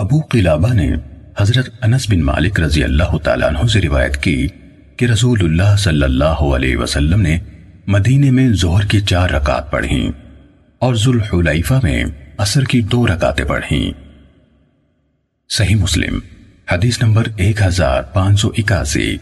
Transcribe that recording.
ابو قلابہ نے حضرت انس بن مالک رضی اللہ تعالیٰ عنہ سے روایت کی کہ رسول اللہ صلی اللہ علیہ وسلم نے مدینے میں زہر کی چار رکعت پڑھیں اور ذوالحلیفہ میں عصر کی دو رکعتیں پڑھیں۔ صحیح مسلم، حدیث نمبر ایک ہزار پانچ سو اکاسی۔